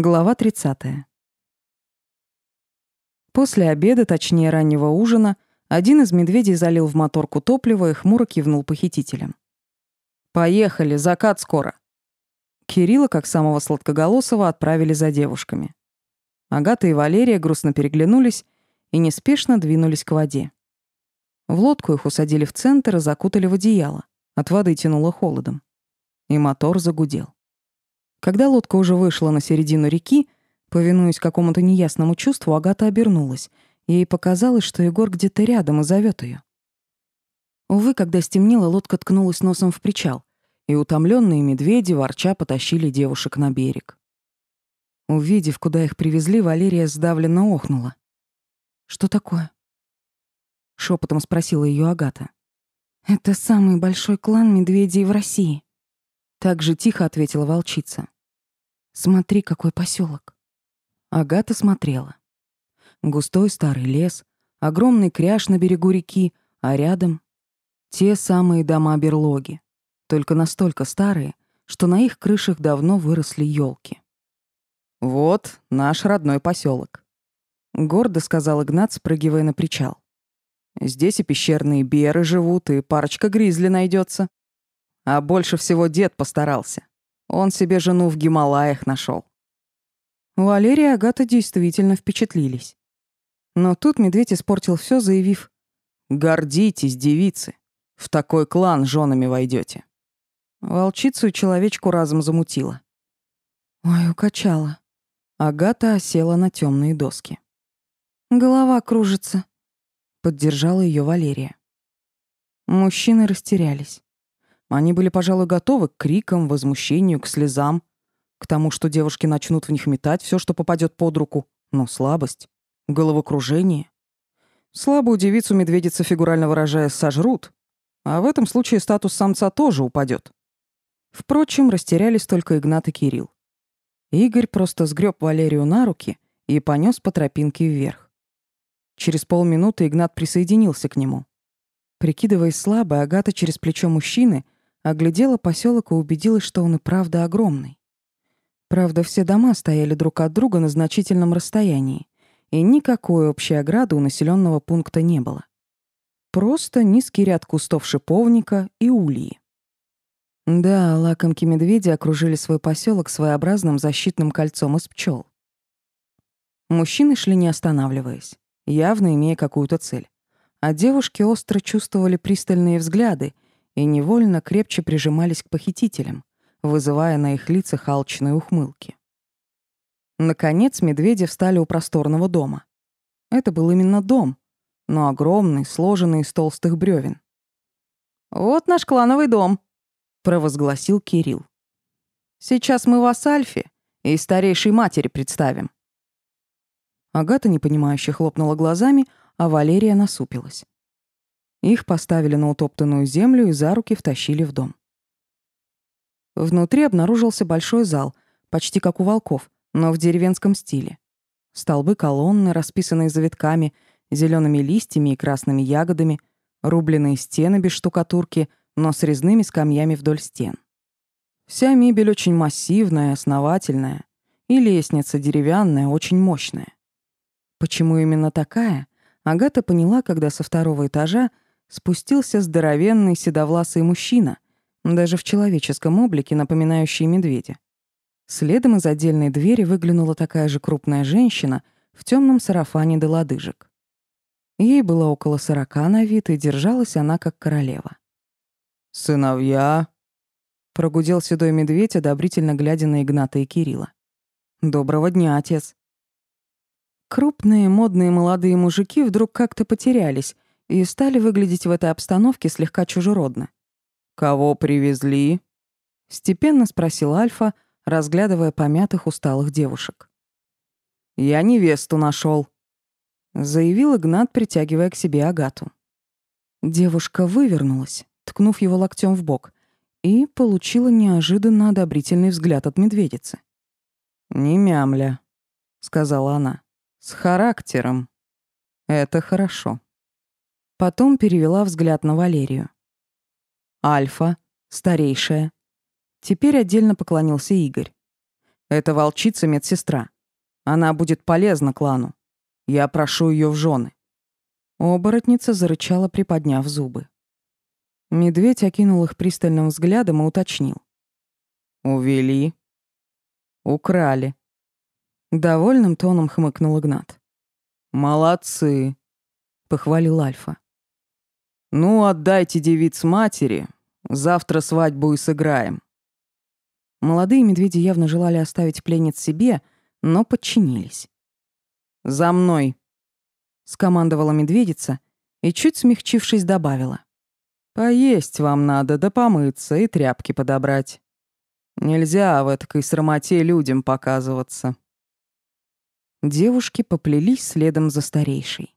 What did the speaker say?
Глава 30. После обеда, точнее раннего ужина, один из медведей залил в моторку топливо и хмуро кивнул похитителям. «Поехали, закат скоро». Кирилла, как самого сладкоголосого, отправили за девушками. Агата и Валерия грустно переглянулись и неспешно двинулись к воде. В лодку их усадили в центр и закутали в одеяло. От воды тянуло холодом. И мотор загудел. Когда лодка уже вышла на середину реки, повинуясь какому-то неясному чувству, Агата обернулась. Ей показалось, что Егор где-то рядом и зовет ее. Увы, когда стемнело, лодка ткнулась носом в причал, и утомленные медведи ворча потащили девушек на берег. Увидев, куда их привезли, Валерия сдавленно охнула. «Что такое?» — шепотом спросила ее Агата. «Это самый большой клан медведей в России», так же тихо ответила волчица. Смотри, какой поселок. Агата смотрела. Густой старый лес, огромный кряж на берегу реки, а рядом те самые дома-берлоги, только настолько старые, что на их крышах давно выросли елки. «Вот наш родной поселок, гордо сказал Игнат, спрыгивая на причал. «Здесь и пещерные беры живут, и парочка гризли найдется. А больше всего дед постарался. Он себе жену в Гималаях нашел. Валерия и Агата действительно впечатлились. Но тут медведь испортил все, заявив «Гордитесь, девицы, в такой клан женами войдете. Волчицу и человечку разом замутила. Ой, укачала. Агата осела на темные доски. «Голова кружится», — поддержала ее Валерия. Мужчины растерялись. Они были, пожалуй, готовы к крикам, возмущению, к слезам, к тому, что девушки начнут в них метать все, что попадет под руку. Но слабость, головокружение. Слабую девицу медведица, фигурально выражаясь, сожрут, а в этом случае статус самца тоже упадет. Впрочем, растерялись только Игнат и Кирилл. Игорь просто сгреб Валерию на руки и понес по тропинке вверх. Через полминуты Игнат присоединился к нему. Прикидываясь слабой, Агата через плечо мужчины — Оглядела поселок и убедилась, что он и правда огромный. Правда, все дома стояли друг от друга на значительном расстоянии, и никакой общей ограды у населенного пункта не было. Просто низкий ряд кустов шиповника и ульи. Да, лакомки медведи окружили свой поселок своеобразным защитным кольцом из пчел. Мужчины шли не останавливаясь, явно имея какую-то цель. А девушки остро чувствовали пристальные взгляды — и невольно крепче прижимались к похитителям, вызывая на их лицах алчные ухмылки. Наконец медведи встали у просторного дома. Это был именно дом, но огромный, сложенный из толстых бревен. «Вот наш клановый дом», — провозгласил Кирилл. «Сейчас мы вас Альфе и старейшей матери представим». Агата непонимающе хлопнула глазами, а Валерия насупилась. Их поставили на утоптанную землю и за руки втащили в дом. Внутри обнаружился большой зал, почти как у волков, но в деревенском стиле. Столбы колонны, расписанные завитками, зелеными листьями и красными ягодами, рубленые стены без штукатурки, но с резными скамьями вдоль стен. Вся мебель очень массивная, основательная, и лестница деревянная, очень мощная. Почему именно такая, Агата поняла, когда со второго этажа спустился здоровенный седовласый мужчина, даже в человеческом облике напоминающий медведя. Следом из отдельной двери выглянула такая же крупная женщина в темном сарафане до лодыжек. Ей было около сорока на вид, и держалась она как королева. «Сыновья!» — прогудел седой медведь, одобрительно глядя на Игната и Кирилла. «Доброго дня, отец!» Крупные, модные молодые мужики вдруг как-то потерялись — и стали выглядеть в этой обстановке слегка чужеродно. «Кого привезли?» — степенно спросил Альфа, разглядывая помятых усталых девушек. «Я невесту нашел, заявил Игнат, притягивая к себе Агату. Девушка вывернулась, ткнув его локтем в бок, и получила неожиданно одобрительный взгляд от медведицы. «Не мямля», — сказала она, — «с характером. Это хорошо». Потом перевела взгляд на Валерию. Альфа, старейшая. Теперь отдельно поклонился Игорь. Это волчица-медсестра. Она будет полезна клану. Я прошу ее в жены. Оборотница зарычала, приподняв зубы. Медведь окинул их пристальным взглядом и уточнил. «Увели. Украли». Довольным тоном хмыкнул Игнат. «Молодцы», — похвалил Альфа. «Ну, отдайте девиц матери. Завтра свадьбу и сыграем». Молодые медведи явно желали оставить пленниц себе, но подчинились. «За мной!» — скомандовала медведица и, чуть смягчившись, добавила. «Поесть вам надо, да помыться и тряпки подобрать. Нельзя в этой срамоте людям показываться». Девушки поплелись следом за старейшей.